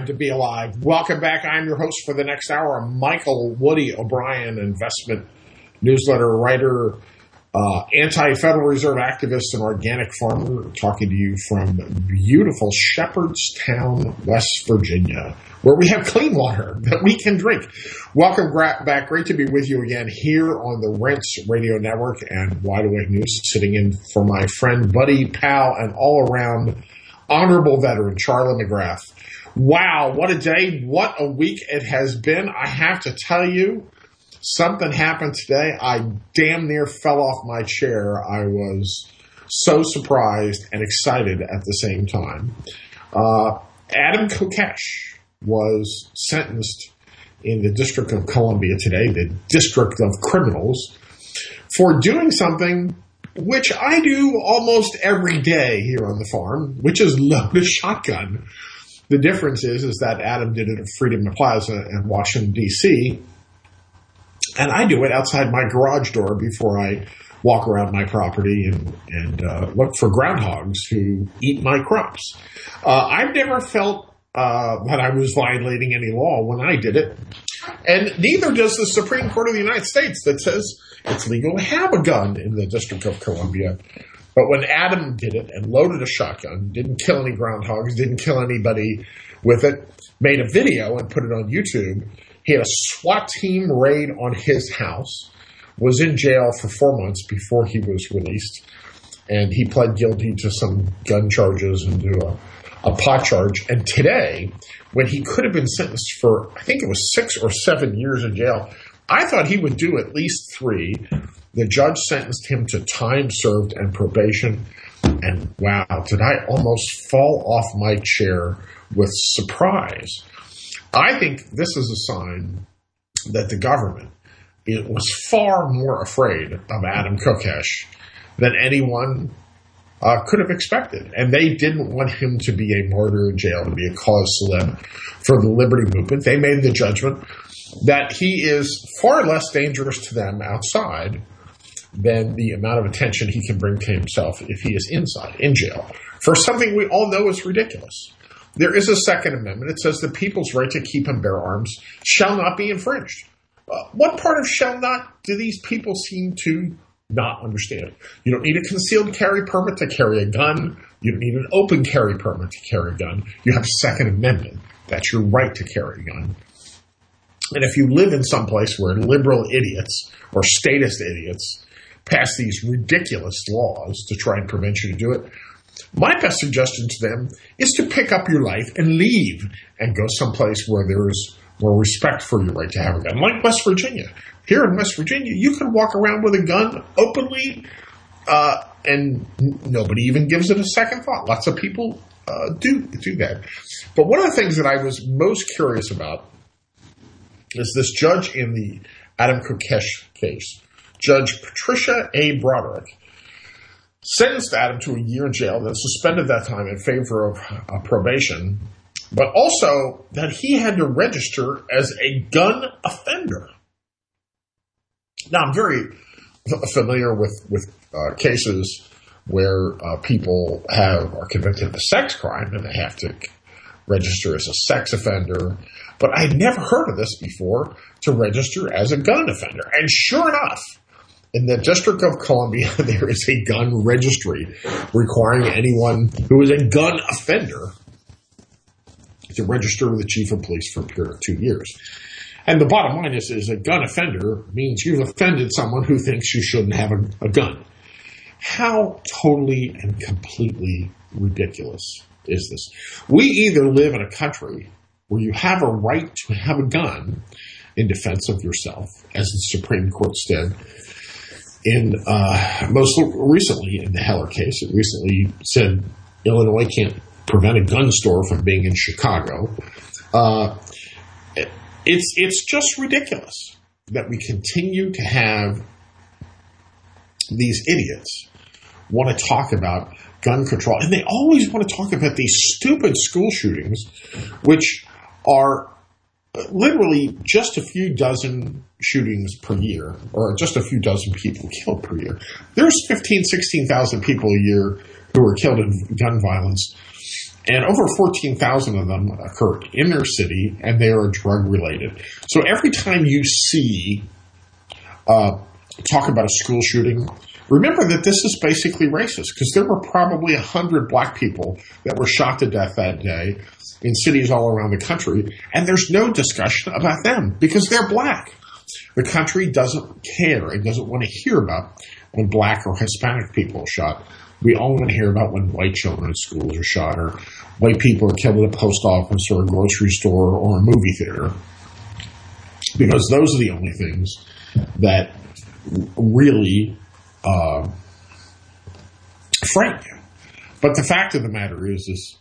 time to be alive. Welcome back. I'm your host for the next hour, Michael Woody O'Brien, investment newsletter writer, uh, anti Federal Reserve activist, and organic farmer, talking to you from beautiful Shepherdstown, West Virginia, where we have clean water that we can drink. Welcome back. Great to be with you again here on the Rense Radio Network and Wide Awake News, sitting in for my friend, buddy, pal, and all around honorable veteran, Charlie McGrath. Wow, what a day, what a week it has been. I have to tell you, something happened today. I damn near fell off my chair. I was so surprised and excited at the same time. Uh, Adam Kokesh was sentenced in the District of Columbia today, the District of Criminals, for doing something which I do almost every day here on the farm, which is load a shotgun. The difference is, is that Adam did it at Freedom Plaza in Washington D.C., and I do it outside my garage door before I walk around my property and, and uh, look for groundhogs who eat my crops. Uh, I've never felt uh, that I was violating any law when I did it, and neither does the Supreme Court of the United States that says it's legal to have a gun in the District of Columbia. But when Adam did it and loaded a shotgun, didn't kill any groundhogs, didn't kill anybody with it, made a video and put it on YouTube, he had a SWAT team raid on his house, was in jail for four months before he was released, and he pled guilty to some gun charges and to a, a pot charge. And today, when he could have been sentenced for, I think it was six or seven years in jail, I thought he would do at least three. The judge sentenced him to time served and probation. And wow, did I almost fall off my chair with surprise? I think this is a sign that the government was far more afraid of Adam Kokesh than anyone uh, could have expected. And they didn't want him to be a martyr in jail, to be a cause celeb for the liberty movement. They made the judgment that he is far less dangerous to them outside than the amount of attention he can bring to himself if he is inside, in jail, for something we all know is ridiculous. There is a Second Amendment. It says the people's right to keep and bear arms shall not be infringed. Uh, what part of shall not do these people seem to not understand? You don't need a concealed carry permit to carry a gun. You don't need an open carry permit to carry a gun. You have Second Amendment. That's your right to carry a gun. And if you live in some place where liberal idiots or statist idiots pass these ridiculous laws to try and prevent you to do it, my best suggestion to them is to pick up your life and leave and go someplace where there's more respect for your right to have a gun, like West Virginia. Here in West Virginia, you can walk around with a gun openly, uh, and nobody even gives it a second thought. Lots of people uh, do do that. But one of the things that I was most curious about is this judge in the Adam Kokesh case, Judge Patricia A. Broderick, sentenced Adam to a year in jail, then suspended that time in favor of uh, probation, but also that he had to register as a gun offender. Now, I'm very familiar with with uh, cases where uh, people have are convicted of a sex crime and they have to register as a sex offender but I'd never heard of this before to register as a gun offender. And sure enough, in the District of Columbia, there is a gun registry requiring anyone who is a gun offender to register with the chief of police for a period of two years. And the bottom line is, is a gun offender means you've offended someone who thinks you shouldn't have a, a gun. How totally and completely ridiculous is this? We either live in a country where you have a right to have a gun in defense of yourself, as the Supreme Court said in uh, most recently in the Heller case. It recently said Illinois can't prevent a gun store from being in Chicago. Uh, it's it's just ridiculous that we continue to have these idiots want to talk about gun control, and they always want to talk about these stupid school shootings, which are literally just a few dozen shootings per year, or just a few dozen people killed per year. There's 15, 16,000 people a year who are killed in gun violence. And over 14,000 of them occur in inner city, and they are drug related. So every time you see uh, talk about a school shooting, remember that this is basically racist because there were probably 100 black people that were shot to death that day in cities all around the country, and there's no discussion about them because they're black. The country doesn't care. It doesn't want to hear about when black or Hispanic people are shot. We only want to hear about when white children in schools are shot or white people are killed at a post office or a grocery store or a movie theater. Because those are the only things that really uh, frighten you. But the fact of the matter is, is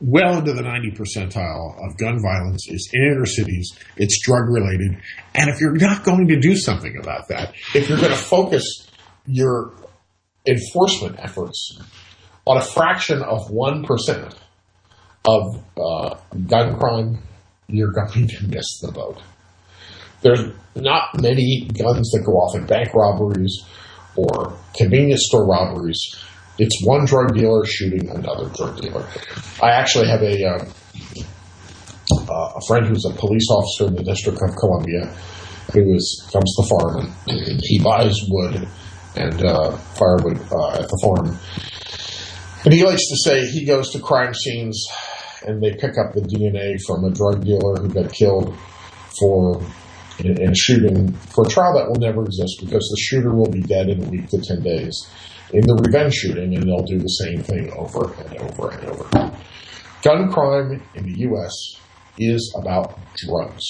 well into the 90 percentile of gun violence is in inner cities. It's drug related. And if you're not going to do something about that, if you're going to focus your enforcement efforts on a fraction of 1% of uh, gun crime, you're going to miss the boat. There's not many guns that go off in bank robberies or convenience store robberies. It's one drug dealer shooting another drug dealer. I actually have a uh, uh, a friend who's a police officer in the District of Columbia who is comes to the farm and he buys wood and uh, firewood uh, at the farm. And he likes to say he goes to crime scenes and they pick up the DNA from a drug dealer who got killed for in, in shooting for a trial that will never exist because the shooter will be dead in a week to 10 days in the revenge shooting, and they'll do the same thing over and over and over. Gun crime in the U.S. is about drugs.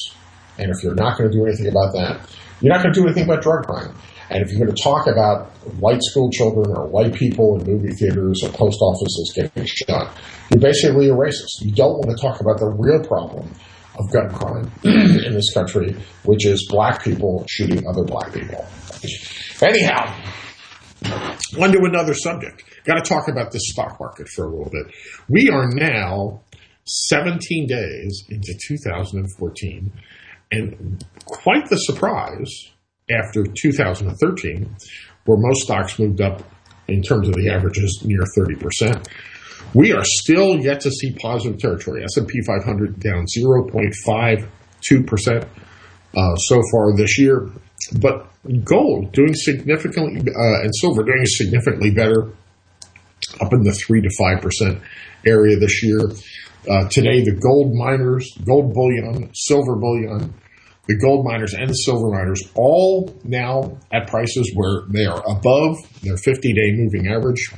And if you're not going to do anything about that, you're not going to do anything about drug crime. And if you're going to talk about white school children or white people in movie theaters or post offices getting shot, you're basically a racist. You don't want to talk about the real problem of gun crime in this country, which is black people shooting other black people. Anyhow, on to another subject. Got to talk about the stock market for a little bit. We are now 17 days into 2014, and quite the surprise after 2013, where most stocks moved up in terms of the averages near 30%. We are still yet to see positive territory. S&P 500 down 0.52% uh, so far this year, but gold doing significantly uh, and silver doing significantly better, up in the three to five percent area this year. Uh, today, the gold miners, gold bullion, silver bullion, the gold miners and the silver miners all now at prices where they are above their 50 day moving average.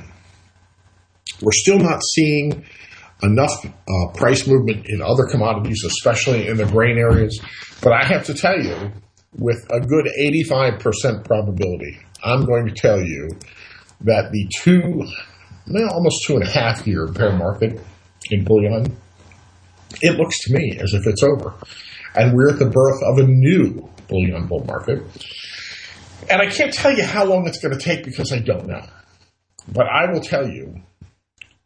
We're still not seeing enough uh, price movement in other commodities, especially in the grain areas. But I have to tell you, with a good 85% probability, I'm going to tell you that the two, well, almost two and a half year bear market in bullion, it looks to me as if it's over. And we're at the birth of a new bullion bull market. And I can't tell you how long it's going to take because I don't know. But I will tell you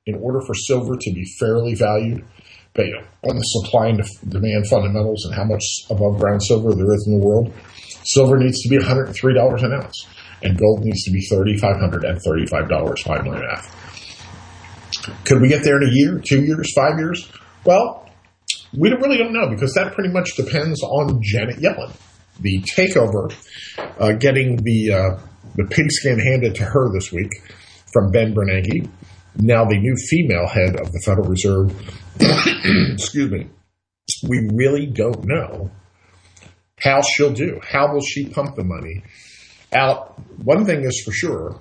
in order for silver to be fairly valued based on the supply and demand fundamentals and how much above ground silver there is in the world, silver needs to be $103 an ounce, and gold needs to be $3,535, five million. Could we get there in a year, two years, five years? Well, we really don't know because that pretty much depends on Janet Yellen. The takeover, uh, getting the uh, the pigskin handed to her this week from Ben Bernanke, now the new female head of the Federal Reserve, excuse me, we really don't know how she'll do. How will she pump the money out? One thing is for sure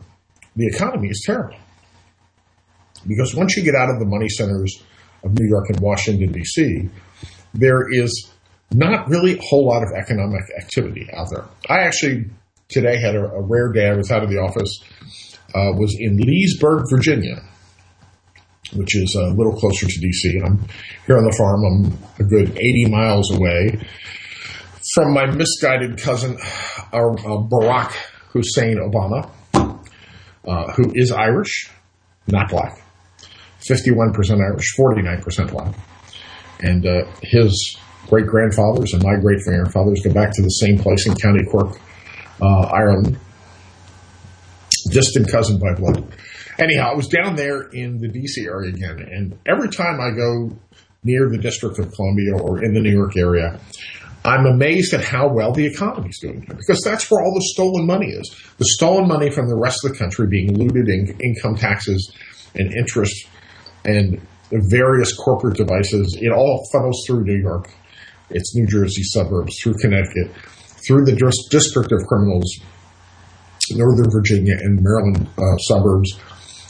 the economy is terrible. Because once you get out of the money centers of New York and Washington, D.C., there is not really a whole lot of economic activity out there. I actually today had a, a rare day. I was out of the office, uh, was in Leesburg, Virginia, which is a little closer to DC. I'm here on the farm. I'm a good 80 miles away from my misguided cousin, uh, uh, Barack Hussein Obama, uh, who is Irish, not black. 51% Irish, 49% black. And uh, his great grandfathers and my great grandfathers go back to the same place in County Cork, uh, Ireland. Distant cousin by blood. Anyhow, I was down there in the DC area again, and every time I go near the District of Columbia or in the New York area, I'm amazed at how well the economy is doing because that's where all the stolen money is. The stolen money from the rest of the country being looted in income taxes and interest and various corporate devices. It all funnels through New York, its New Jersey suburbs, through Connecticut, through the District of Criminals, Northern Virginia, and Maryland uh, suburbs.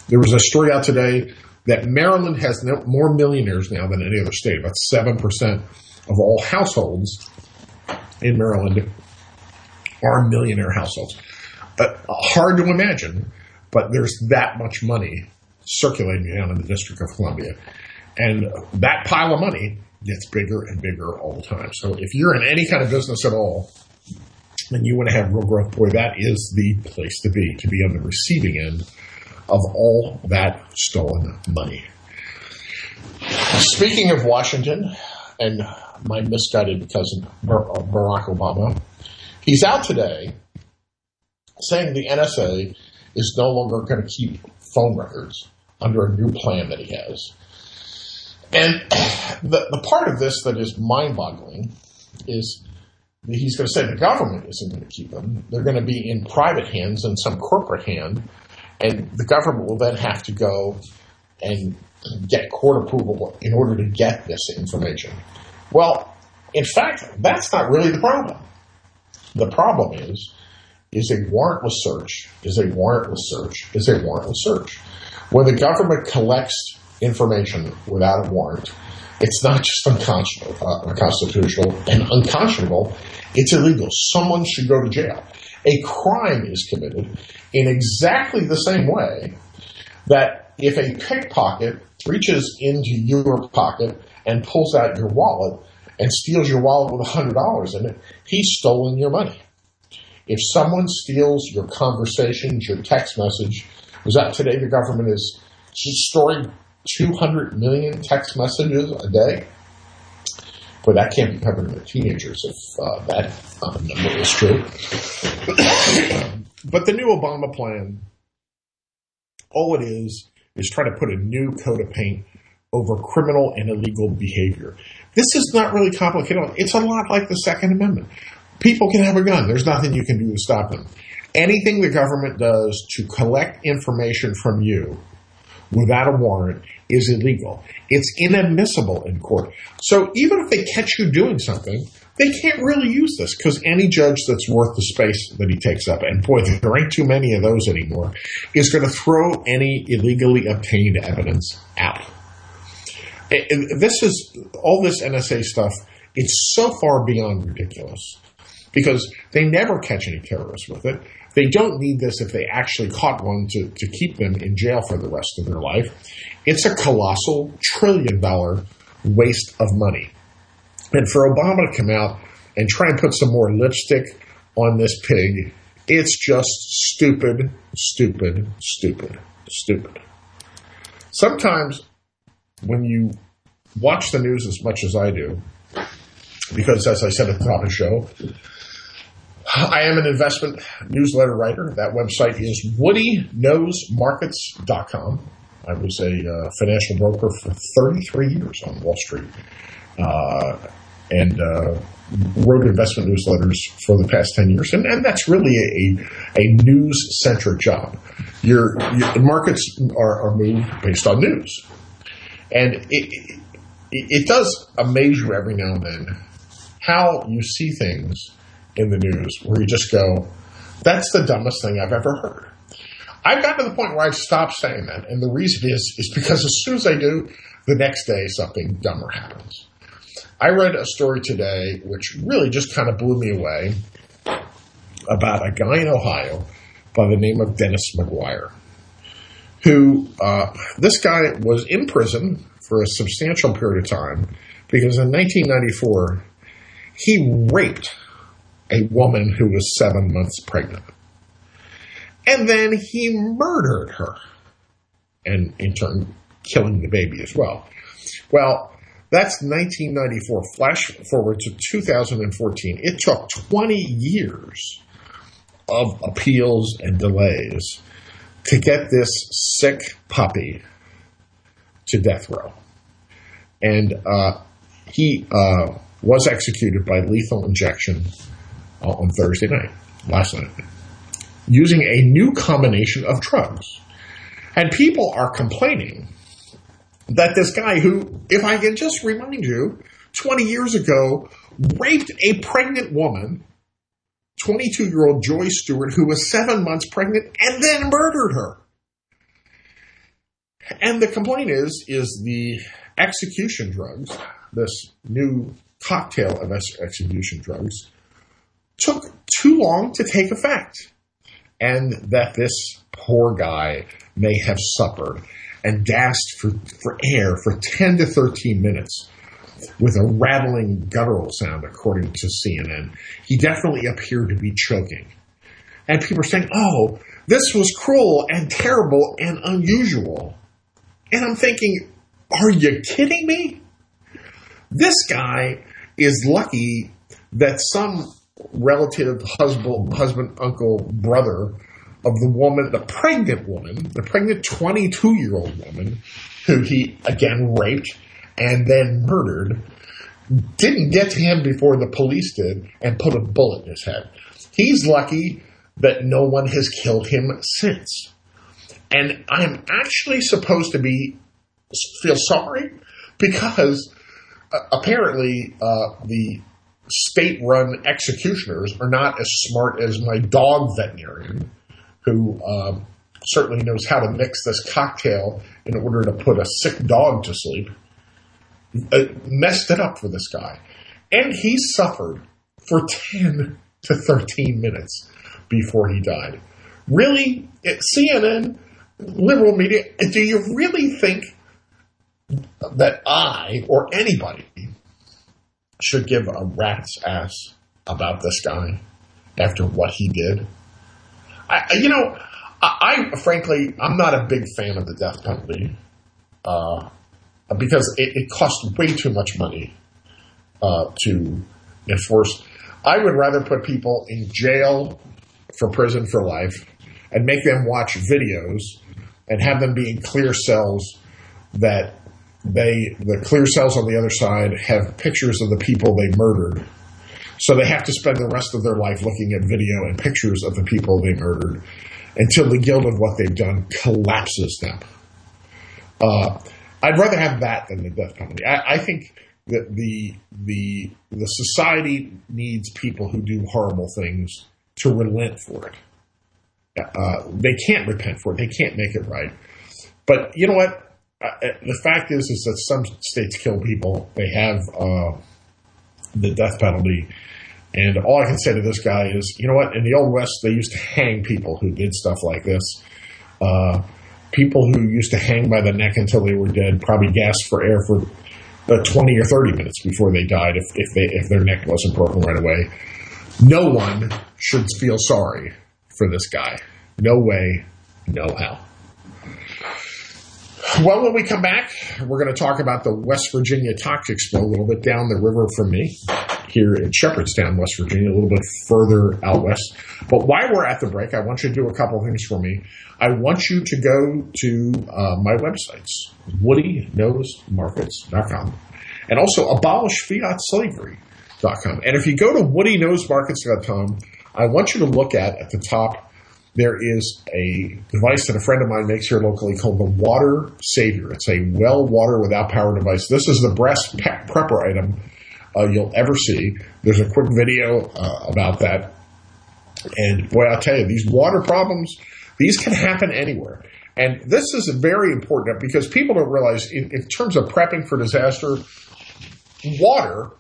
There was a story out today that Maryland has no, more millionaires now than any other state. About 7% of all households in Maryland are millionaire households. Uh, hard to imagine, but there's that much money circulating down in the District of Columbia. And that pile of money gets bigger and bigger all the time. So if you're in any kind of business at all, and you want to have real growth, boy, that is the place to be, to be on the receiving end of all that stolen money. Speaking of Washington and my misguided cousin uh, Barack Obama, he's out today saying the NSA is no longer going to keep phone records under a new plan that he has. And the, the part of this that is mind boggling is he's going to say the government isn't going to keep them. They're going to be in private hands and some corporate hand. And the government will then have to go and get court approval in order to get this information. Well, in fact, that's not really the problem. The problem is, is a warrantless search, is a warrantless search, is a warrantless search. When the government collects information without a warrant, it's not just unconscionable, uh, unconstitutional and unconscionable, it's illegal. Someone should go to jail. A crime is committed in exactly the same way that if a pickpocket reaches into your pocket and pulls out your wallet and steals your wallet with $100 in it, he's stolen your money. If someone steals your conversations, your text message, was that today the government is storing 200 million text messages a day? But that can't be covered by teenagers if uh, that uh, number is true. but the new Obama plan, all it is, is try to put a new coat of paint over criminal and illegal behavior. This is not really complicated. It's a lot like the Second Amendment. People can have a gun. There's nothing you can do to stop them. Anything the government does to collect information from you without a warrant is illegal. It's inadmissible in court. So even if they catch you doing something, they can't really use this because any judge that's worth the space that he takes up, and boy, there ain't too many of those anymore, is going to throw any illegally obtained evidence out. And this is all this NSA stuff. It's so far beyond ridiculous because they never catch any terrorists with it. They don't need this if they actually caught one to, to keep them in jail for the rest of their life. It's a colossal trillion dollar waste of money. And for Obama to come out and try and put some more lipstick on this pig, it's just stupid, stupid, stupid, stupid. Sometimes when you watch the news as much as I do, because as I said at the top of the show, I am an investment newsletter writer. That website is woodyknowsmarkets.com. I was a uh, financial broker for 33 years on Wall Street uh, and uh, wrote investment newsletters for the past 10 years. And, and that's really a, a news centric job. Your, your markets are, are, moved based on news. And it, it, it does amaze you every now and then how you see things in the news where you just go, that's the dumbest thing I've ever heard. I've gotten to the point where I've stopped saying that, and the reason is is because as soon as I do, the next day something dumber happens. I read a story today which really just kind of blew me away about a guy in Ohio by the name of Dennis McGuire, who uh, this guy was in prison for a substantial period of time because in 1994 he raped a woman who was seven months pregnant. And then he murdered her, and in turn, killing the baby as well. Well, that's 1994. Flash forward to 2014. It took 20 years of appeals and delays to get this sick puppy to death row. And uh, he uh, was executed by lethal injection Uh, on Thursday night, last night, using a new combination of drugs. And people are complaining that this guy, who, if I can just remind you, 20 years ago raped a pregnant woman, 22 year old Joy Stewart, who was seven months pregnant, and then murdered her. And the complaint is, is the execution drugs, this new cocktail of execution drugs, took too long to take effect. And that this poor guy may have suffered and gasped for, for air for 10 to 13 minutes with a rattling guttural sound, according to CNN. He definitely appeared to be choking. And people are saying, oh, this was cruel and terrible and unusual. And I'm thinking, are you kidding me? This guy is lucky that some relative, husband, husband, uncle, brother of the woman, the pregnant woman, the pregnant 22 year old woman, who he again raped and then murdered, didn't get to him before the police did and put a bullet in his head. He's lucky that no one has killed him since. And I'm actually supposed to be feel sorry because uh, apparently uh, the state-run executioners are not as smart as my dog veterinarian, who um, certainly knows how to mix this cocktail in order to put a sick dog to sleep. Uh, messed it up for this guy, and he suffered for ten to thirteen minutes before he died. Really, CNN, liberal media, do you really think that I or anybody should give a rat's ass about this guy after what he did. I, you know, I, I, frankly, I'm not a big fan of the death penalty uh, because it, it, costs way too much money uh, to enforce. I would rather put people in jail for prison for life and make them watch videos and have them be in clear cells that they the clear cells on the other side have pictures of the people they murdered. So they have to spend the rest of their life looking at video and pictures of the people they murdered until the guilt of what they've done collapses them. Uh, I'd rather have that than the death penalty. I, I think that the the the society needs people who do horrible things to relent for it. Uh, they can't repent for it. They can't make it right. But you know what? The fact is, is that some states kill people. They have uh, the death penalty, and all I can say to this guy is, you know what? In the old west, they used to hang people who did stuff like this. Uh, people who used to hang by the neck until they were dead probably gasped for air for uh, 20 or 30 minutes before they died if, if, they, if their neck wasn't broken right away. No one should feel sorry for this guy. No way, no how. Well, when we come back, we're going to talk about the West Virginia toxic spill a little bit down the river from me here in Shepherdstown, West Virginia, a little bit further out west. But while we're at the break, I want you to do a couple of things for me. I want you to go to uh, my websites, woodyknowsmarkets.com, and also abolishfiatslavery.com. And if you go to woodyknowsmarkets.com, I want you to look at at the top there is a device that a friend of mine makes here locally called the Water Savior. It's a well water without power device. This is the breast pe- prepper item uh, you'll ever see. There's a quick video uh, about that. And boy, I'll tell you, these water problems, these can happen anywhere. And this is very important because people don't realize, in, in terms of prepping for disaster, water,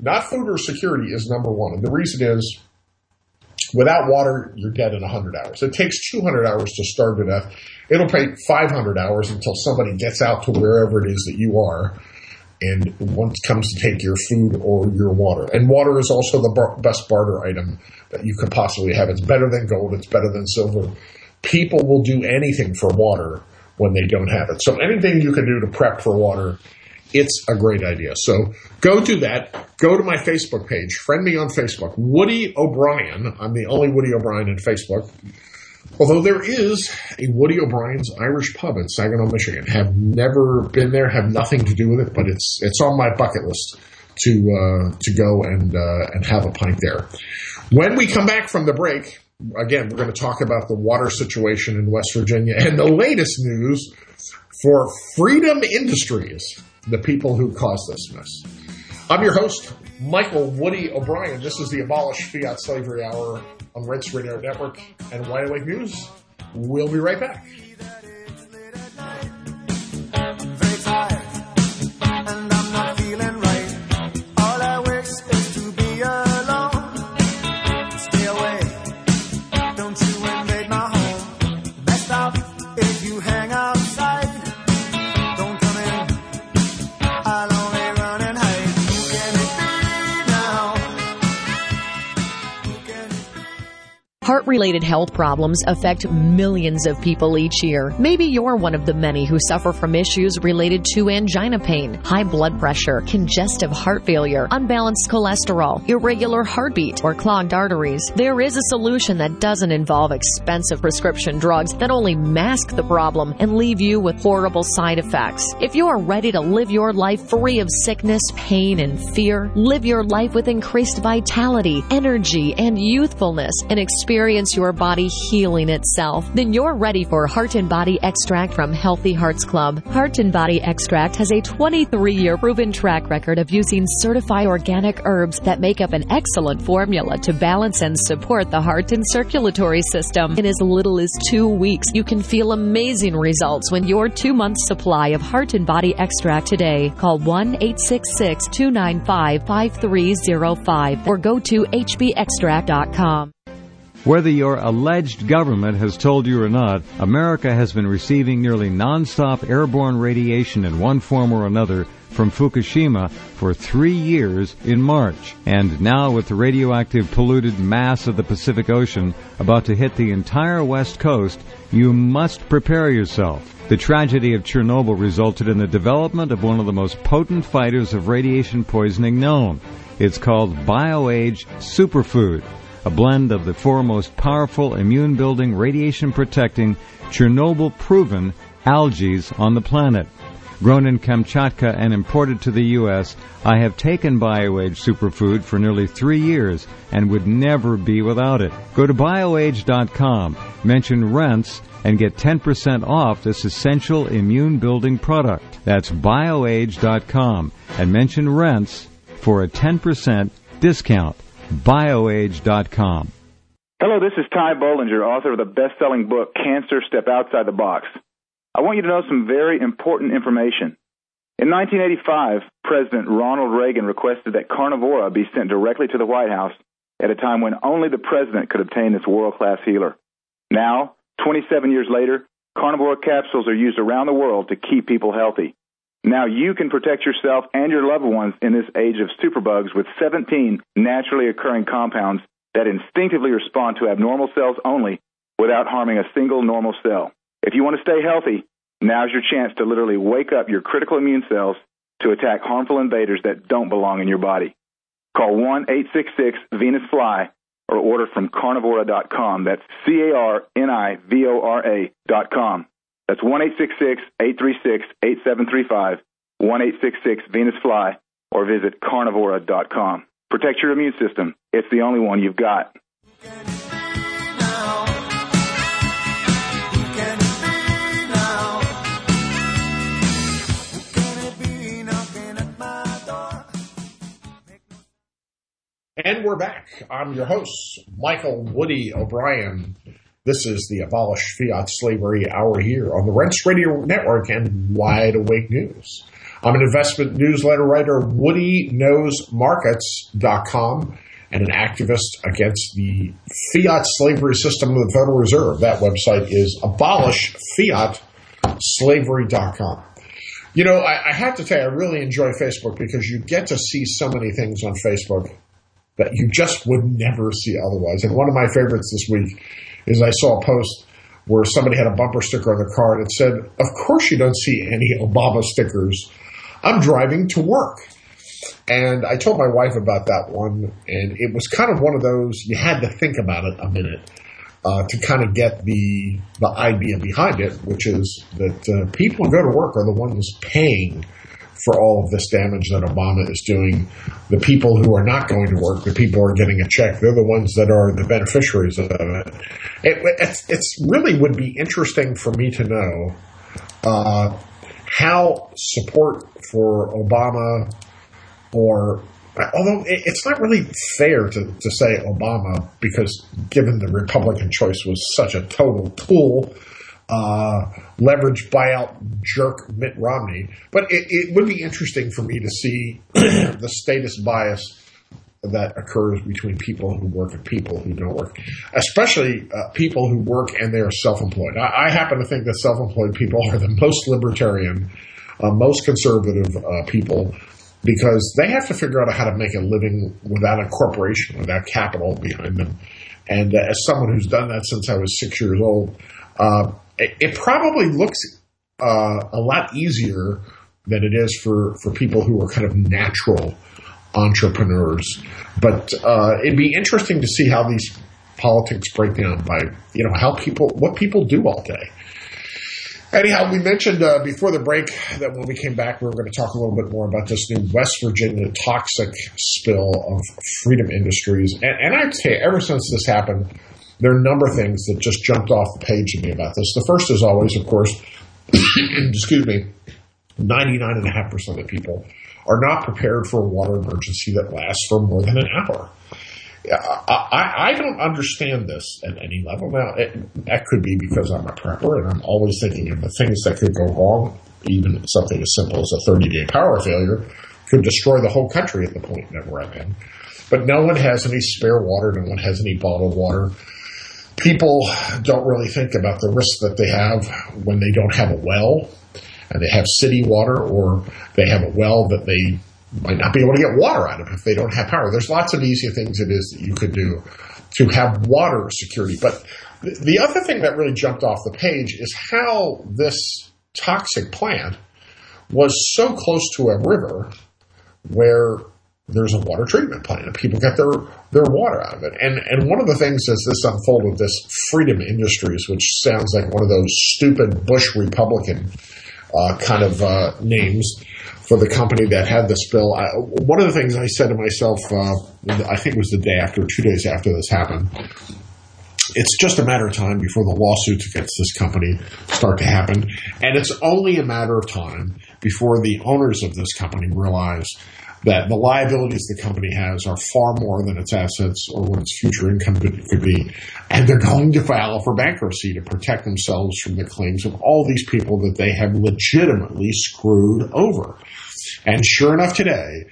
not food or security, is number one. And the reason is Without water, you're dead in 100 hours. It takes 200 hours to starve to death. It'll take 500 hours until somebody gets out to wherever it is that you are and once comes to take your food or your water. And water is also the bar- best barter item that you could possibly have. It's better than gold. It's better than silver. People will do anything for water when they don't have it. So anything you can do to prep for water it's a great idea. So go do that. Go to my Facebook page. Friend me on Facebook. Woody O'Brien. I'm the only Woody O'Brien in Facebook. Although there is a Woody O'Brien's Irish pub in Saginaw, Michigan. Have never been there, have nothing to do with it, but it's it's on my bucket list to uh, to go and uh, and have a pint there. When we come back from the break, again, we're going to talk about the water situation in West Virginia and the latest news for Freedom Industries, the people who caused this mess. I'm your host, Michael Woody O'Brien. This is the Abolish Fiat Slavery Hour on Rense Radio Network and Wide Awake News. We'll be right back. Heart related health problems affect millions of people each year. Maybe you're one of the many who suffer from issues related to angina pain, high blood pressure, congestive heart failure, unbalanced cholesterol, irregular heartbeat, or clogged arteries. There is a solution that doesn't involve expensive prescription drugs that only mask the problem and leave you with horrible side effects. If you are ready to live your life free of sickness, pain, and fear, live your life with increased vitality, energy, and youthfulness, and experience experience your body healing itself, then you're ready for Heart and Body Extract from Healthy Hearts Club. Heart and Body Extract has a 23 year proven track record of using certified organic herbs that make up an excellent formula to balance and support the heart and circulatory system. In as little as two weeks, you can feel amazing results when your two month supply of Heart and Body Extract today. Call 1 866 295 5305 or go to hbextract.com. Whether your alleged government has told you or not, America has been receiving nearly nonstop airborne radiation in one form or another from Fukushima for three years in March. And now with the radioactive polluted mass of the Pacific Ocean about to hit the entire west coast, you must prepare yourself. The tragedy of Chernobyl resulted in the development of one of the most potent fighters of radiation poisoning known. It's called BioAge Superfood a blend of the four most powerful immune building, radiation protecting, Chernobyl proven algae on the planet. Grown in Kamchatka and imported to the U.S., I have taken BioAge Superfood for nearly three years and would never be without it. Go to bioage.com, mention Rense, and get 10% off this essential immune building product. That's bioage.com and mention Rense for a 10% discount bioage.com. Hello, this is Ty Bollinger, author of the best-selling book Cancer Step Outside the Box. I want you to know some very important information. In 1985, President Ronald Reagan requested that Carnivora be sent directly to the White House at a time when only the president could obtain this world-class healer. Now, 27 years later, Carnivora capsules are used around the world to keep people healthy. Now you can protect yourself and your loved ones in this age of superbugs with 17 naturally occurring compounds that instinctively respond to abnormal cells only without harming a single normal cell. If you want to stay healthy, now's your chance to literally wake up your critical immune cells to attack harmful invaders that don't belong in your body. Call 1-866-VENUS-FLY or order from carnivora.com. That's C-A-R-N-I-V-O-R-A dot com. That's 1 836 8735, 1 Venus Fly, or visit carnivora.com. Protect your immune system. It's the only one you've got. And we're back. I'm your host, Michael Woody O'Brien. This is the Abolish Fiat Slavery Hour here on the Rense Radio Network and Wide Awake News. I'm an investment newsletter writer, WoodyKnowsMarkets.com, and an activist against the fiat slavery system of the Federal Reserve. That website is abolishfiatslavery.com. You know, I, I have to tell you, I really enjoy Facebook because you get to see so many things on Facebook that you just would never see otherwise. And one of my favorites this week is I saw a post where somebody had a bumper sticker on the car it said, Of course you don't see any Obama stickers. I'm driving to work. And I told my wife about that one, and it was kind of one of those you had to think about it a minute. uh, to kind of get the the idea behind it, which is that uh, people who go to work are the ones paying for all of this damage that Obama is doing. The people who are not going to work, the people who are getting a check, they're the ones that are the beneficiaries of it. It it's, it's really would be interesting for me to know uh, how support for Obama or although it's not really fair to, to say Obama because given the Republican choice was such a total tool, uh, leverage buyout jerk Mitt Romney. But it, it, would be interesting for me to see the status bias that occurs between people who work and people who don't work, especially uh, people who work and they are self-employed. I, I, happen to think that self-employed people are the most libertarian, uh, most conservative uh, people because they have to figure out how to make a living without a corporation, without capital behind them. And uh, as someone who's done that since I was six years old, uh, it, it, probably looks uh, a lot easier than it is for, for people who are kind of natural entrepreneurs. But uh, it'd be interesting to see how these politics break down by, you know, how people, what people do all day. Anyhow, we mentioned uh, before the break that when we came back, we were going to talk a little bit more about this new West Virginia toxic spill of Freedom Industries. And, and I'd say ever since this happened, there are a number of things that just jumped off the page to me about this. The first is always, of course, excuse me, 99.5% of people are not prepared for a water emergency that lasts for more than an hour. I, I, don't understand this at any level. Now, it, that could be because I'm a prepper and I'm always thinking of the things that could go wrong. Even something as simple as a 30 day power failure could destroy the whole country at the point that we're at. But no one has any spare water. No one has any bottled water. People don't really think about the risks that they have when they don't have a well and they have city water or they have a well that they might not be able to get water out of if they don't have power. There's lots of easy things it is that you could do to have water security. But the other thing that really jumped off the page is how this toxic plant was so close to a river where there's a water treatment plant and people get their, their water out of it. And, and one of the things as this unfolded, this Freedom Industries, which sounds like one of those stupid Bush Republican uh, kind of uh, names, for the company that had the spill. I, one of the things I said to myself, uh, I think it was the day after, two days after this happened, it's just a matter of time before the lawsuits against this company start to happen. And it's only a matter of time before the owners of this company realize that the liabilities the company has are far more than its assets or what its future income could be. And they're going to file for bankruptcy to protect themselves from the claims of all these people that they have legitimately screwed over. And sure enough, today,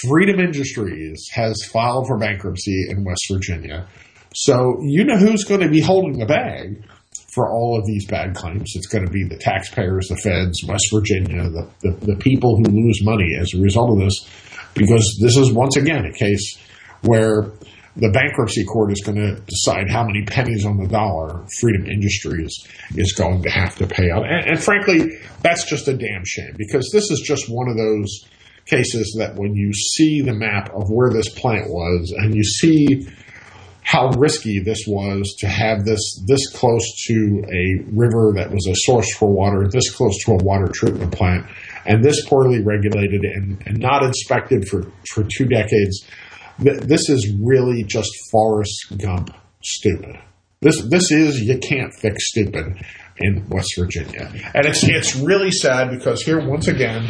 Freedom Industries has filed for bankruptcy in West Virginia. So you know who's going to be holding the bag for all of these bad claims. It's going to be the taxpayers, the feds, West Virginia, the, the, the people who lose money as a result of this, because this is once again a case where the bankruptcy court is going to decide how many pennies on the dollar Freedom Industries is going to have to pay out. And, and, frankly, that's just a damn shame because this is just one of those cases that when you see the map of where this plant was and you see how risky this was to have this this close to a river that was a source for water, this close to a water treatment plant, and this poorly regulated and, and not inspected for, for two decades. This is really just Forrest Gump stupid. This this is you can't fix stupid in West Virginia, and it's it's really sad because here once again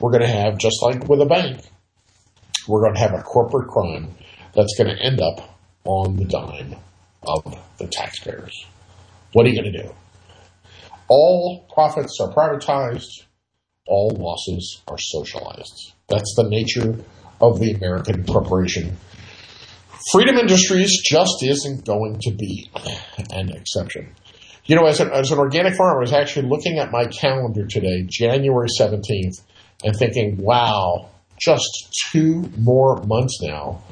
we're going to have just like with a bank, we're going to have a corporate crime that's going to end up on the dime of the taxpayers. What are you going to do? All profits are privatized, all losses are socialized. That's the nature of the American corporation. Freedom Industries just isn't going to be an exception. You know, as an, as an organic farmer, I was actually looking at my calendar today, January 17th, and thinking, wow, just two more months now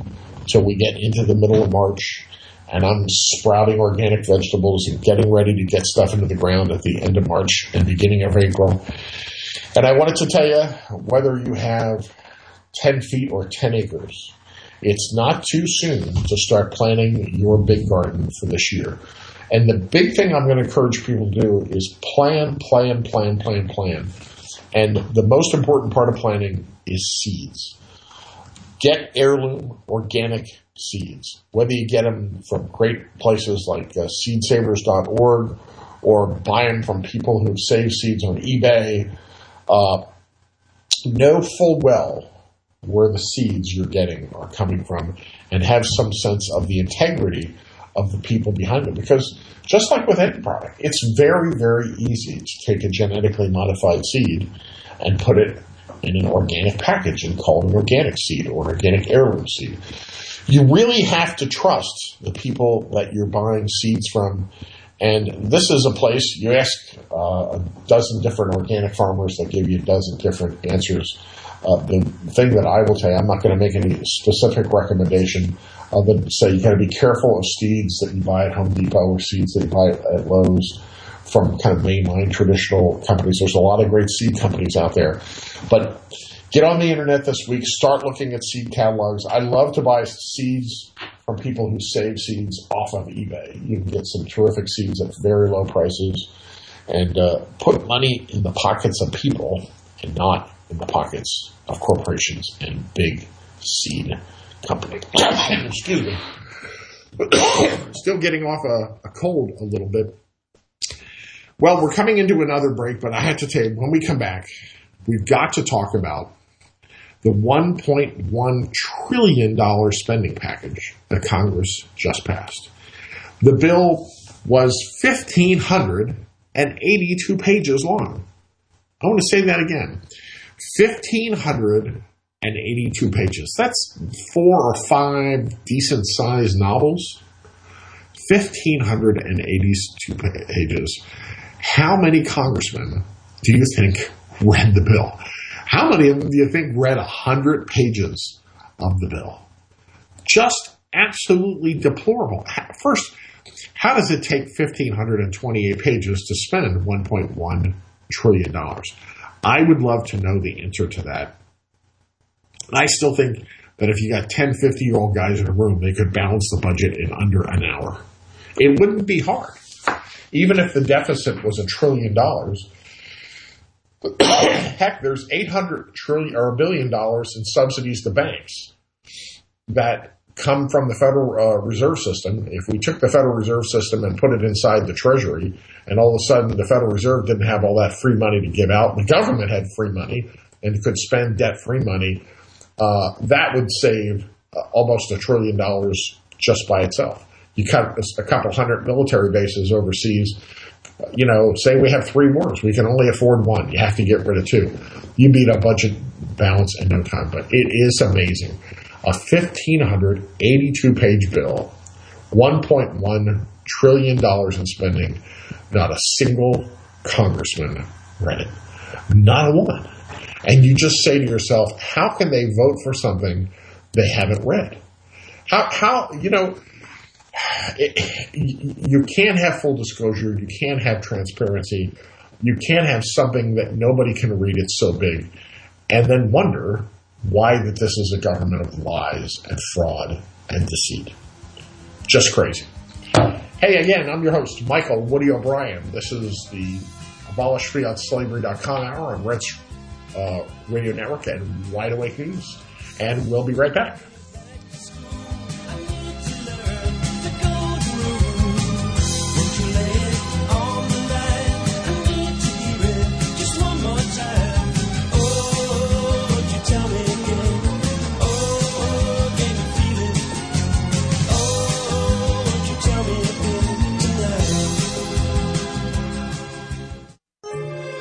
till we get into the middle of March, and I'm sprouting organic vegetables and getting ready to get stuff into the ground at the end of March and beginning of April. And I wanted to tell you whether you have 10 feet or 10 acres, it's not too soon to start planning your big garden for this year. And the big thing I'm going to encourage people to do is plan, plan, plan, plan, plan. And the most important part of planning is seeds. Get heirloom organic seeds, whether you get them from great places like uh, seedsavers.org or buy them from people who save seeds on eBay. Uh, know full well where the seeds you're getting are coming from and have some sense of the integrity of the people behind it. Because just like with any product, it's very, very easy to take a genetically modified seed and put it in an organic package and call it an organic seed or an organic heirloom seed. You really have to trust the people that you're buying seeds from. And this is a place you ask uh, a dozen different organic farmers that give you a dozen different answers. Uh, the thing that I will tell you, I'm not going to make any specific recommendation other than say you got to be careful of seeds that you buy at Home Depot or seeds that you buy at Lowe's from kind of mainline traditional companies. There's a lot of great seed companies out there. But get on the internet this week, start looking at seed catalogs. I love to buy seeds from people who save seeds off of eBay. You can get some terrific seeds at very low prices and uh, put money in the pockets of people and not in the pockets of corporations and big seed companies. Excuse me. Still getting off a, a cold a little bit. Well, we're coming into another break, but I have to tell you, when we come back, we've got to talk about the $1.1 trillion spending package that Congress just passed. The bill was 1,582 pages long. I want to say that again 1,582 pages. That's four or five decent sized novels. 1,582 pages. How many congressmen do you think read the bill? How many of them do you think read 100 pages of the bill? Just absolutely deplorable. First, how does it take 1,528 pages to spend $1.1 trillion? I would love to know the answer to that. I still think that if you got 10, 50 year old guys in a room, they could balance the budget in under an hour. It wouldn't be hard even if the deficit was a trillion dollars. Heck, there's 800 trillion or a billion dollars in subsidies to banks that come from the Federal uh, Reserve System. If we took the Federal Reserve System and put it inside the Treasury, and all of a sudden the Federal Reserve didn't have all that free money to give out, the government had free money and could spend debt free money, uh, that would save uh, almost a trillion dollars just by itself you cut a couple hundred military bases overseas. You know, say we have three wars, we can only afford one. You have to get rid of two. You beat a budget balance in no time. But it is amazing. A 1,582 page bill, $1.1 trillion in spending. Not a single congressman read it. Not a one. And you just say to yourself, how can they vote for something they haven't read? How, how, you know, it, you can't have full disclosure. You can't have transparency. You can't have something that nobody can read. It's so big, and then wonder why that this is a government of lies and fraud and deceit. Just crazy. Hey, again, I'm your host, Michael Woody O'Brien. This is the abolishfiatslavery.com hour on Rense uh, Radio Network and Wide Awake News. And we'll be right back.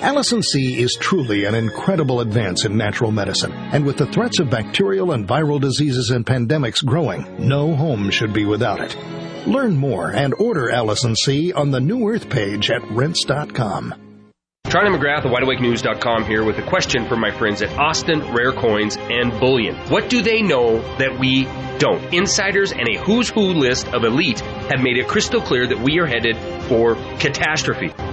Allicin C is truly an incredible advance in natural medicine, and with the threats of bacterial and viral diseases and pandemics growing, no home should be without it. Learn more and order Allicin C on the New Earth page at rense.com. Charlie McGrath of WideAwakeNews.com here with a question for my friends at Austin Rare Coins and Bullion. What do they know that we don't? Insiders and a who's who list of elite have made it crystal clear that we are headed for catastrophe,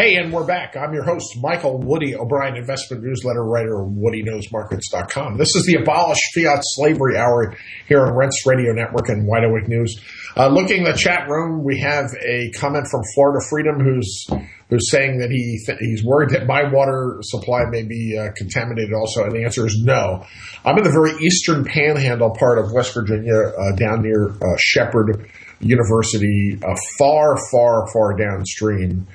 Hey, and we're back. I'm your host, Michael Woody O'Brien, investment newsletter writer of WoodyKnowsMarkets.com. This is the Abolish Fiat Slavery Hour here on Rense Radio Network and Wide Awake News. Uh, looking at the chat room, we have a comment from Florida Freedom who's who's saying that he th- he's worried that my water supply may be uh, contaminated also, and the answer is no. I'm in the very eastern panhandle part of West Virginia, uh, down near uh, Shepherd University, uh, far, far, far downstream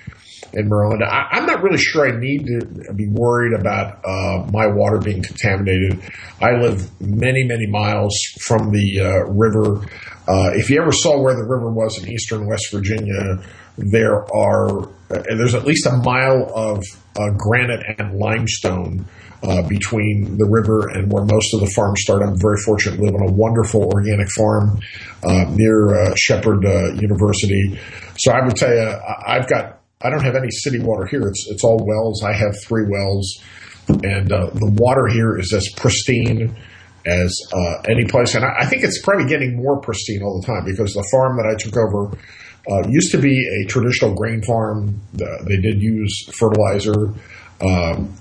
in Maryland. I, I'm not really sure I need to be worried about uh, my water being contaminated. I live many, many miles from the uh, river. Uh, if you ever saw where the river was in eastern West Virginia, there are uh, there's at least a mile of uh, granite and limestone uh, between the river and where most of the farms start. I'm very fortunate to live on a wonderful organic farm near Shepherd University. So I would tell you, I've got I don't have any city water here. It's it's all wells. I have three wells, and uh, the water here is as pristine as uh, any place. And I, I think it's probably getting more pristine all the time because the farm that I took over uh, used to be a traditional grain farm. They did use fertilizer. Um,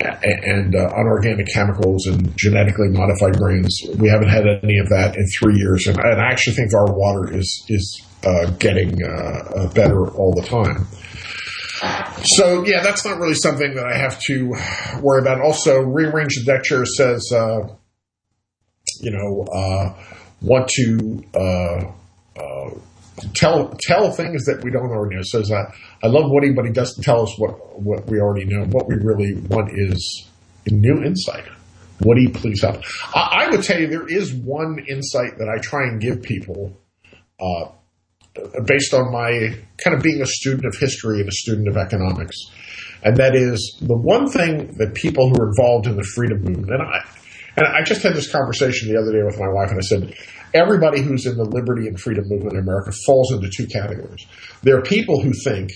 and uh, unorganic chemicals and genetically modified grains. We haven't had any of that in three years, and, and I actually think our water is is uh, getting uh, uh, better all the time. So yeah, that's not really something that I have to worry about. Also, rearrange the deck chair says, uh, you know, want to tell tell things that we don't already know. Says uh, I love Woody, but he doesn't tell us what what we already know. What we really want is new insight. Woody, please help. I, I would tell you there is one insight that I try and give people. Uh, based on my kind of being a student of history and a student of economics. And that is the one thing that people who are involved in the freedom movement, and I, and I just had this conversation the other day with my wife, and I said, everybody who's in the liberty and freedom movement in America falls into two categories. There are people who think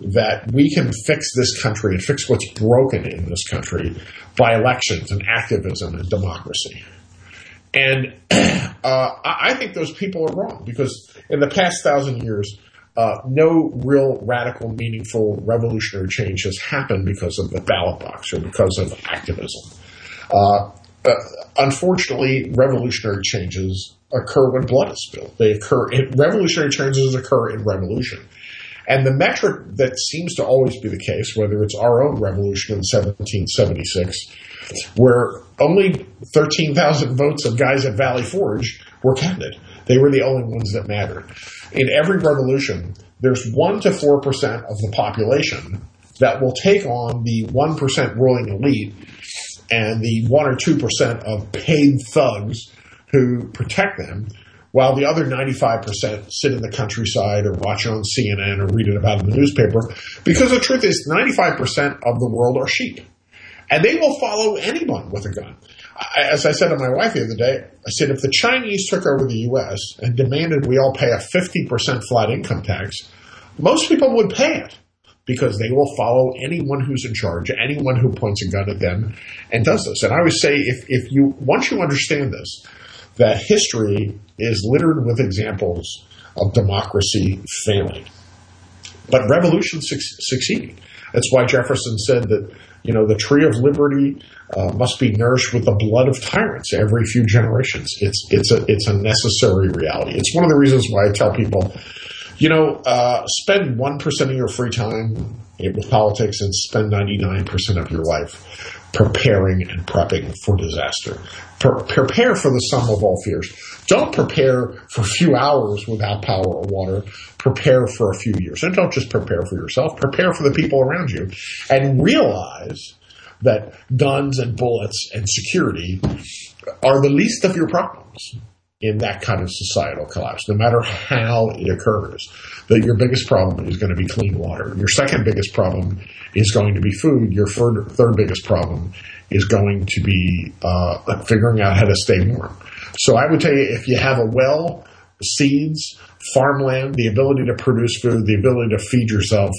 that we can fix this country and fix what's broken in this country by elections and activism and democracy. And uh, I think those people are wrong because in the past thousand years, uh, no real radical, meaningful, revolutionary change has happened because of the ballot box or because of activism. Uh, uh, unfortunately, revolutionary changes occur when blood is spilled. They occur. In, revolutionary changes occur in revolution. And the metric that seems to always be the case, whether it's our own revolution in 1776, where only 13,000 votes of guys at Valley Forge were counted. They were the only ones that mattered. In every revolution, there's 1 to 4% of the population that will take on the 1% ruling elite and the 1 or 2% of paid thugs who protect them while the other 95% sit in the countryside or watch on CNN or read it about in the newspaper. Because the truth is, 95% of the world are sheep. And they will follow anyone with a gun. I, as I said to my wife the other day, I said, if the Chinese took over the U.S. and demanded we all pay a 50% flat income tax, most people would pay it because they will follow anyone who's in charge, anyone who points a gun at them and does this. And I always say, if, if you, once you understand this, that history is littered with examples of democracy failing, but revolution suc- succeeding. That's why Jefferson said that, you know, the tree of liberty uh, must be nourished with the blood of tyrants every few generations. It's, it's a, it's a necessary reality. It's one of the reasons why I tell people, you know, uh, spend 1% of your free time with politics and spend 99% of your life preparing and prepping for disaster. Pre- prepare for the sum of all fears. Don't prepare for a few hours without power or water. Prepare for a few years. And don't just prepare for yourself, prepare for the people around you. And realize that guns and bullets and security are the least of your problems in that kind of societal collapse, no matter how it occurs. That your biggest problem is going to be clean water. Your second biggest problem is going to be food. Your third, third biggest problem is going to be uh, figuring out how to stay warm. So I would tell you if you have a well, seeds, farmland, the ability to produce food, the ability to feed yourself,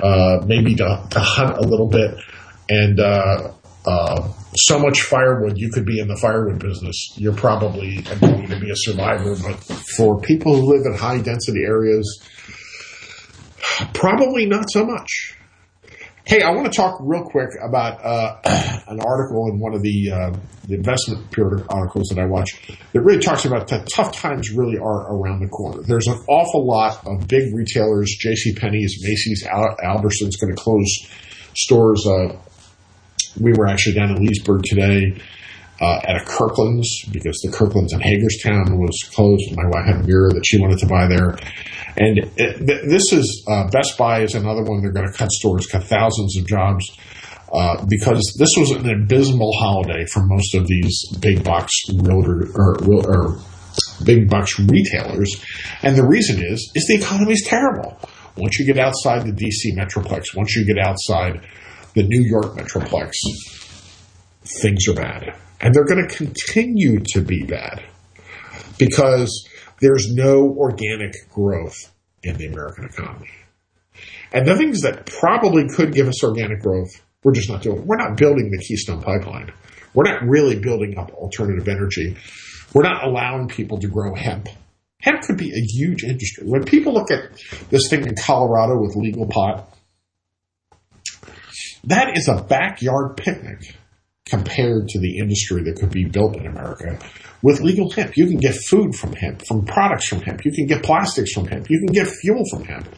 uh, maybe to, to hunt a little bit, and uh, uh, so much firewood, you could be in the firewood business. You're probably going to be a survivor. But for people who live in high density areas, probably not so much. Hey, I want to talk real quick about uh, an article in one of the, uh, the investment articles that I watch that really talks about the tough times really are around the corner. There's an awful lot of big retailers, J.C. Penney's, Macy's, Al- Albertsons going to close stores. Uh, we were actually down in Leesburg today uh, at a Kirkland's because the Kirkland's in Hagerstown was closed. My wife had a mirror that she wanted to buy there. And it, th- this is uh, Best Buy is another one. They're going to cut stores, cut thousands of jobs. Uh, because this was an abysmal holiday for most of these big box realtor or, or big box retailers, and the reason is is the economy is terrible. Once you get outside the DC metroplex, once you get outside the New York metroplex, things are bad. And they're going to continue to be bad because there's no organic growth in the American economy. And the things that probably could give us organic growth, we're just not doing. We're not building the Keystone Pipeline. We're not really building up alternative energy. We're not allowing people to grow hemp. Hemp could be a huge industry. When people look at this thing in Colorado with legal pot, that is a backyard picnic compared to the industry that could be built in America with legal hemp. You can get food from hemp, from products from hemp. You can get plastics from hemp. You can get fuel from hemp.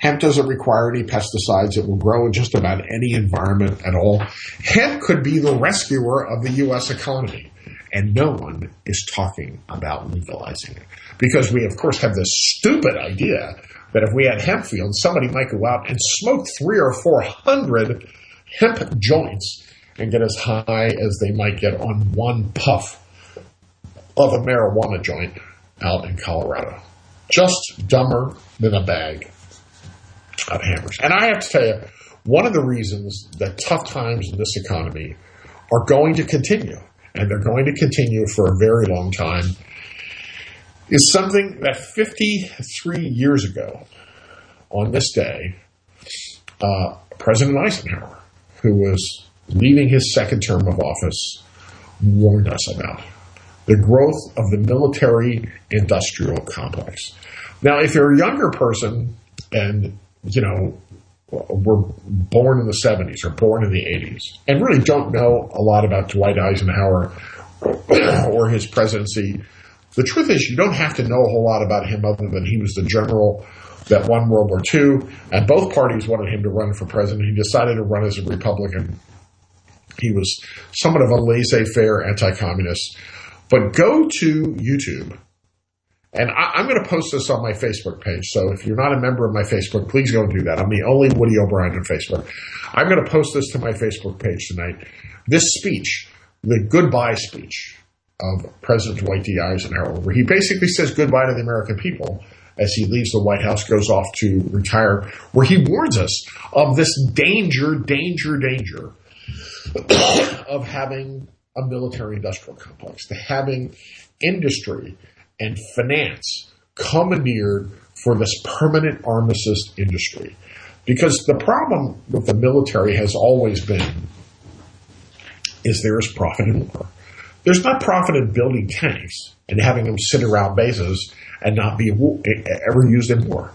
Hemp doesn't require any pesticides. It will grow in just about any environment at all. Hemp could be the rescuer of the U.S. economy. And no one is talking about legalizing it. Because we, of course, have this stupid idea that if we had hemp fields, somebody might go out and smoke three or four hundred hemp joints and get as high as they might get on one puff of a marijuana joint out in Colorado. Just dumber than a bag of hammers. And I have to tell you, one of the reasons that tough times in this economy are going to continue, and they're going to continue for a very long time, is something that 53 years ago, on this day, uh, President Eisenhower, who was leaving his second term of office, warned us about the growth of the military industrial complex. Now, if you're a younger person and, you know, were born in the 70s or born in the 80s and really don't know a lot about Dwight Eisenhower or his presidency, the truth is you don't have to know a whole lot about him other than he was the general that won World War II, and both parties wanted him to run for president. He decided to run as a Republican. He was somewhat of a laissez-faire anti-communist. But go to YouTube, and I, am going to post this on my Facebook page. So if you're not a member of my Facebook, please go and do that. I'm the only Woody O'Brien on Facebook. I'm going to post this to my Facebook page tonight. This speech, the goodbye speech of President Dwight D. Eisenhower, where he basically says goodbye to the American people as he leaves the White House, goes off to retire, where he warns us of this danger, danger, danger of having a military industrial complex, to having industry and finance commandeered for this permanent armistice industry. Because the problem with the military has always been is there is profit in war. There's not profit in building tanks and having them sit around bases and not be ever used in war.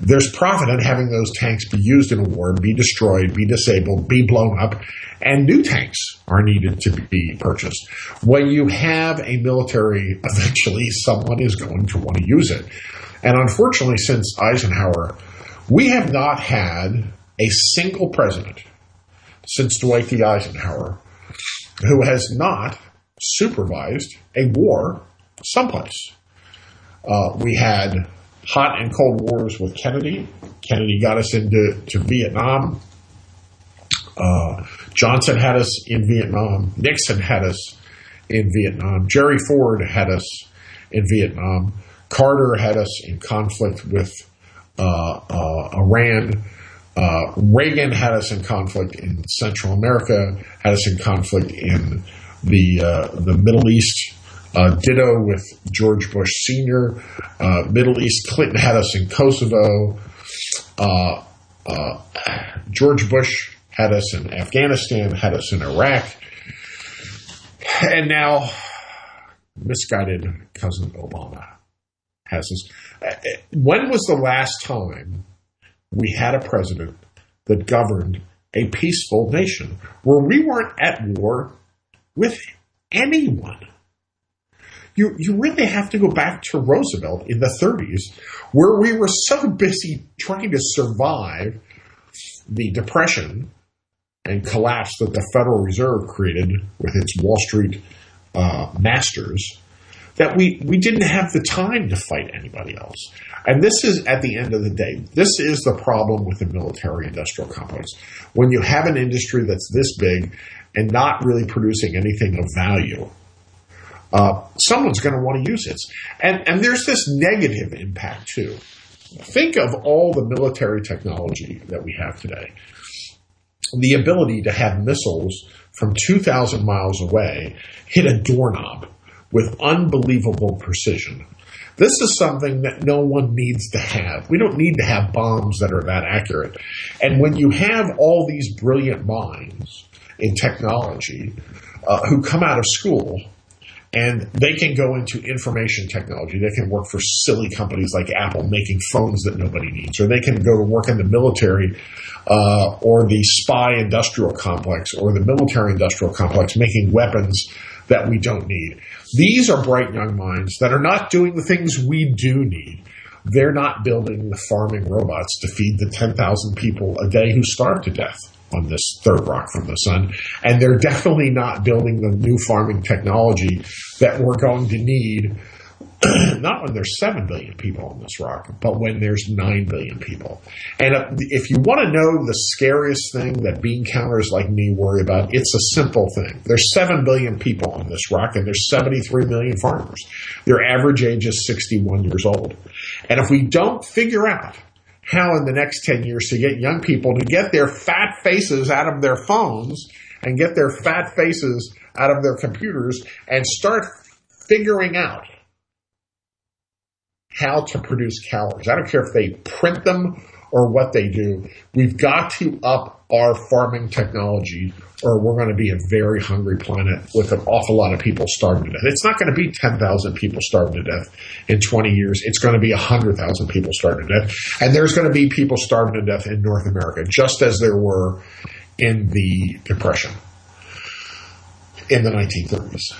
There's profit in having those tanks be used in a war, be destroyed, be disabled, be blown up, and new tanks are needed to be purchased. When you have a military, eventually someone is going to want to use it. And unfortunately, since Eisenhower, we have not had a single president since Dwight D. Eisenhower who has not supervised a war someplace. Uh, we had hot and cold wars with Kennedy. Kennedy got us into to Vietnam. Uh, Johnson had us in Vietnam. Nixon had us in Vietnam. Jerry Ford had us in Vietnam. Carter had us in conflict with uh, uh, Iran. Uh, Reagan had us in conflict in Central America, had us in conflict in the uh, the Middle East. Uh, ditto with George Bush Sr. Uh, Middle East, Clinton had us in Kosovo. Uh, uh, George Bush had us in Afghanistan, had us in Iraq. And now, misguided cousin Obama has us. Uh, When was the last time we had a president that governed a peaceful nation where we weren't at war with anyone? You, you really have to go back to Roosevelt in the 30s, where we were so busy trying to survive the Depression and collapse that the Federal Reserve created with its Wall Street uh, masters that we, we didn't have the time to fight anybody else. And this is, at the end of the day, this is the problem with the military industrial complex. When you have an industry that's this big and not really producing anything of value, uh, someone's going to want to use it. And, and there's this negative impact too. Think of all the military technology that we have today. The ability to have missiles from 2,000 miles away hit a doorknob with unbelievable precision. This is something that no one needs to have. We don't need to have bombs that are that accurate. And when you have all these brilliant minds in technology uh, who come out of school and they can go into information technology. They can work for silly companies like Apple making phones that nobody needs, or they can go to work in the military uh, or the spy industrial complex or the military industrial complex making weapons that we don't need. These are bright young minds that are not doing the things we do need. They're not building the farming robots to feed the 10,000 people a day who starve to death on this third rock from the sun. And they're definitely not building the new farming technology that we're going to need, not when there's 7 billion people on this rock, but when there's 9 billion people. And if you want to know the scariest thing that bean counters like me worry about, it's a simple thing. There's 7 billion people on this rock, and there's 73 million farmers. Their average age is 61 years old. And if we don't figure out how in the next 10 years to get young people to get their fat faces out of their phones and get their fat faces out of their computers and start figuring out how to produce calories. I don't care if they print them or what they do. We've got to up our farming technology or we're going to be a very hungry planet with an awful lot of people starving to death. It's not going to be 10,000 people starving to death in 20 years. It's going to be 100,000 people starving to death. And there's going to be people starving to death in North America, just as there were in the Depression in the 1930s.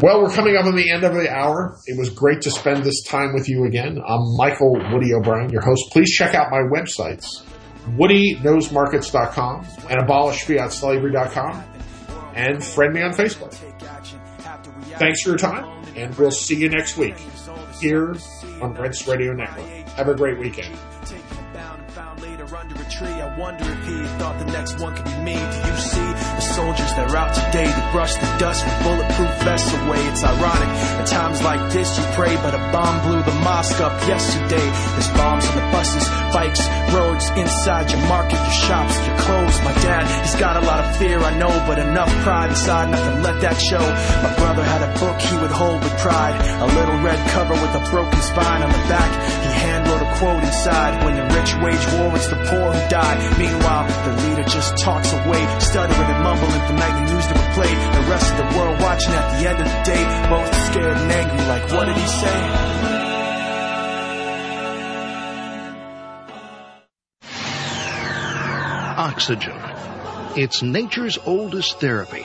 Well, we're coming up on the end of the hour. It was great to spend this time with you again. I'm Michael Woody O'Brien, your host. Please check out my websites, woodyknowsmarkets.com and abolishfiatslavery.com and friend me on Facebook. Thanks for your time, and we'll see you next week here on Rense Radio Network. Have a great weekend. Thought the next one could be me. Do you see the soldiers that are out today to brush the dust with bulletproof vests away? It's ironic. At times like this, you pray, but a bomb blew the mosque up yesterday. There's bombs on the buses, bikes, roads, inside your market, your shops, your clothes. My dad, he's got a lot of fear, I know, but enough pride inside nothing let that show. My brother had a book he would hold with pride, a little red cover with a broken spine on the back. He hand wrote a quote inside, when the rich wage war, it's the poor who die. Meanwhile, the leader just talks away, stuttering and mumbling the nightly news that were played. The rest of the world watching at the end of the day, both scared and angry, like what did he say? Oxygen. It's nature's oldest therapy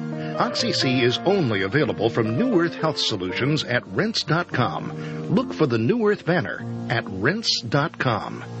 Oxy C is only available from New Earth Health Solutions at rense.com. Look for the New Earth banner at rense.com.